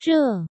这